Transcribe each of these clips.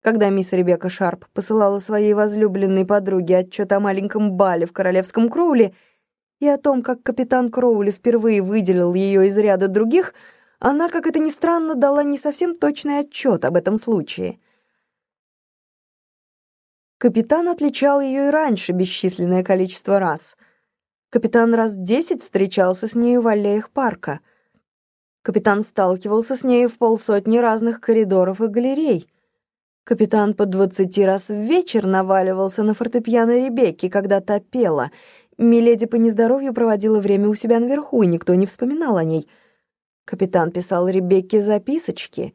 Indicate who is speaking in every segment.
Speaker 1: Когда мисс Ребекка Шарп посылала своей возлюбленной подруге отчет о маленьком бале в королевском Кроули и о том, как капитан Кроули впервые выделил ее из ряда других, она, как это ни странно, дала не совсем точный отчет об этом случае. Капитан отличал ее и раньше бесчисленное количество раз. Капитан раз десять встречался с нею в аллеях парка. Капитан сталкивался с нею в полсотни разных коридоров и галерей — Капитан по двадцати раз в вечер наваливался на фортепиано Ребекки, когда та пела. Миледи по нездоровью проводила время у себя наверху, и никто не вспоминал о ней. Капитан писал Ребекке записочки.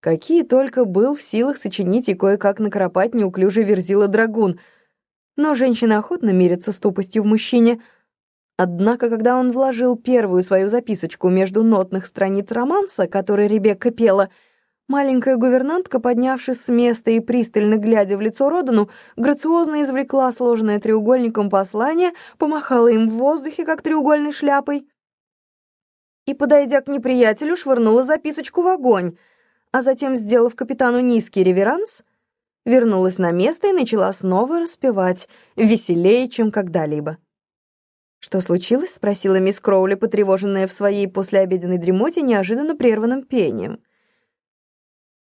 Speaker 1: Какие только был в силах сочинить и кое-как накропать неуклюжий верзила драгун. Но женщина охотно мирится с тупостью в мужчине. Однако, когда он вложил первую свою записочку между нотных страниц романса, который Ребекка пела — Маленькая гувернантка, поднявшись с места и пристально глядя в лицо Родану, грациозно извлекла сложенное треугольником послание, помахала им в воздухе, как треугольной шляпой, и, подойдя к неприятелю, швырнула записочку в огонь, а затем, сделав капитану низкий реверанс, вернулась на место и начала снова распевать, веселее, чем когда-либо. «Что случилось?» — спросила мисс Кроули, потревоженная в своей послеобеденной дремоте неожиданно прерванным пением.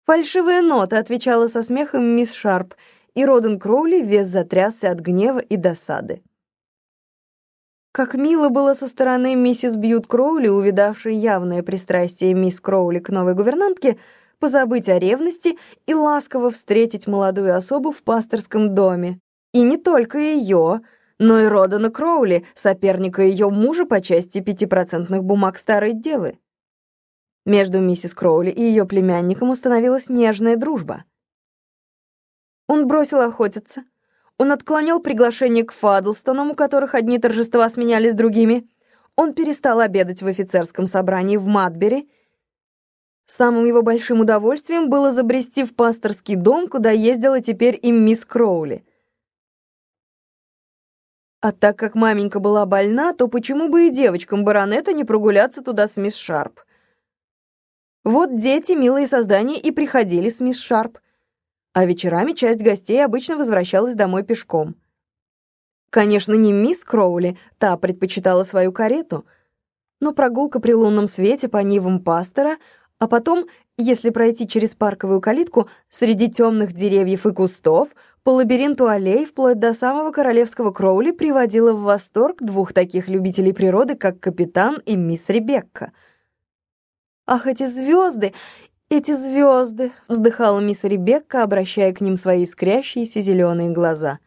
Speaker 1: «Фальшивая нота», — отвечала со смехом мисс Шарп, и Роден Кроули весь затрясся от гнева и досады. Как мило было со стороны миссис Бьют Кроули, увидавшей явное пристрастие мисс Кроули к новой гувернантке, позабыть о ревности и ласково встретить молодую особу в пасторском доме. И не только ее, но и Родана Кроули, соперника ее мужа по части пятипроцентных бумаг старой девы. Между миссис Кроули и ее племянником установилась нежная дружба. Он бросил охотиться. Он отклонял приглашение к Фадлстонам, у которых одни торжества сменялись другими. Он перестал обедать в офицерском собрании в Матбери. Самым его большим удовольствием было забрести в пасторский дом, куда ездила теперь и мисс Кроули. А так как маменька была больна, то почему бы и девочкам баронета не прогуляться туда с мисс Шарп? Вот дети, милые создания, и приходили с мисс Шарп. А вечерами часть гостей обычно возвращалась домой пешком. Конечно, не мисс Кроули, та предпочитала свою карету, но прогулка при лунном свете по нивам пастора, а потом, если пройти через парковую калитку, среди темных деревьев и кустов, по лабиринту аллей вплоть до самого королевского Кроули приводила в восторг двух таких любителей природы, как капитан и мисс Ребекка — «Ах, эти звезды! Эти звезды!» — вздыхала мисс Ребекка, обращая к ним свои искрящиеся зеленые глаза.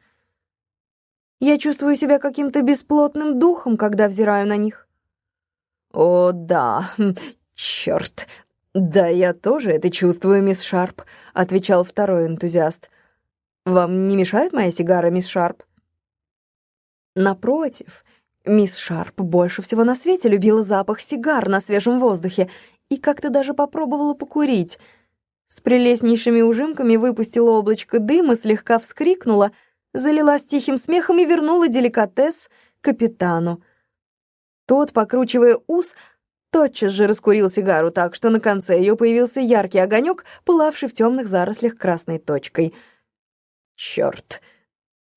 Speaker 1: «Я чувствую себя каким-то бесплотным духом, когда взираю на них». «О, да, хм, черт! Да, я тоже это чувствую, мисс Шарп», — отвечал второй энтузиаст. «Вам не мешает моя сигара, мисс Шарп?» Напротив, мисс Шарп больше всего на свете любила запах сигар на свежем воздухе и как-то даже попробовала покурить. С прелестнейшими ужимками выпустила облачко дыма, слегка вскрикнула, залилась тихим смехом и вернула деликатес капитану. Тот, покручивая ус, тотчас же раскурил сигару так, что на конце ее появился яркий огонек, пылавший в темных зарослях красной точкой. «Черт!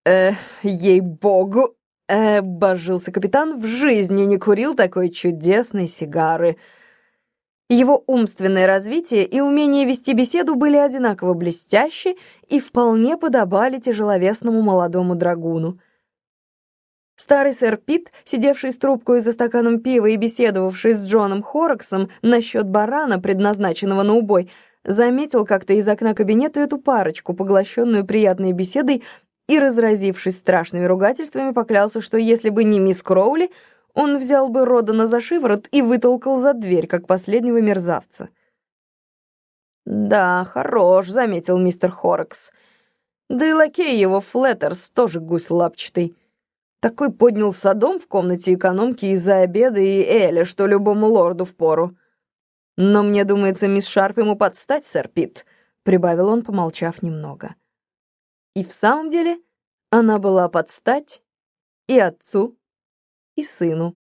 Speaker 1: Э, ей-богу!» э, — божился капитан, — в жизни не курил такой чудесной сигары. Его умственное развитие и умение вести беседу были одинаково блестящи и вполне подобали тяжеловесному молодому драгуну. Старый сэр Пит, сидевший с трубкой за стаканом пива и беседовавший с Джоном Хорроксом насчет барана, предназначенного на убой, заметил как-то из окна кабинета эту парочку, поглощенную приятной беседой, и, разразившись страшными ругательствами, поклялся, что если бы не мисс Кроули, он взял бы Родана за шиворот и вытолкал за дверь, как последнего мерзавца. «Да, хорош», — заметил мистер Хорекс. «Да и лакей его Флеттерс тоже гусь лапчатый. Такой поднял садом в комнате экономки из-за обеда и Эля, что любому лорду впору. Но мне думается, мисс Шарп ему подстать, сэр Пит», — прибавил он, помолчав немного. И в самом деле она была подстать и отцу, и сыну.